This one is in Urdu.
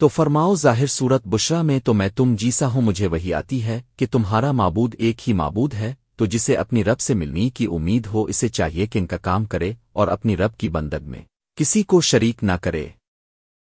تو فرماؤ ظاہر صورت بشرا میں تو میں تم جیسا ہوں، مجھے وہی آتی ہے کہ تمہارا معبود ایک ہی معبود ہے، تو جسے اپنی رب سے ملنی کی امید ہو، اسے چاہیے کہ ان کا کام کرے اور اپنی رب کی بندگ میں کسی کو شریک نہ کرے۔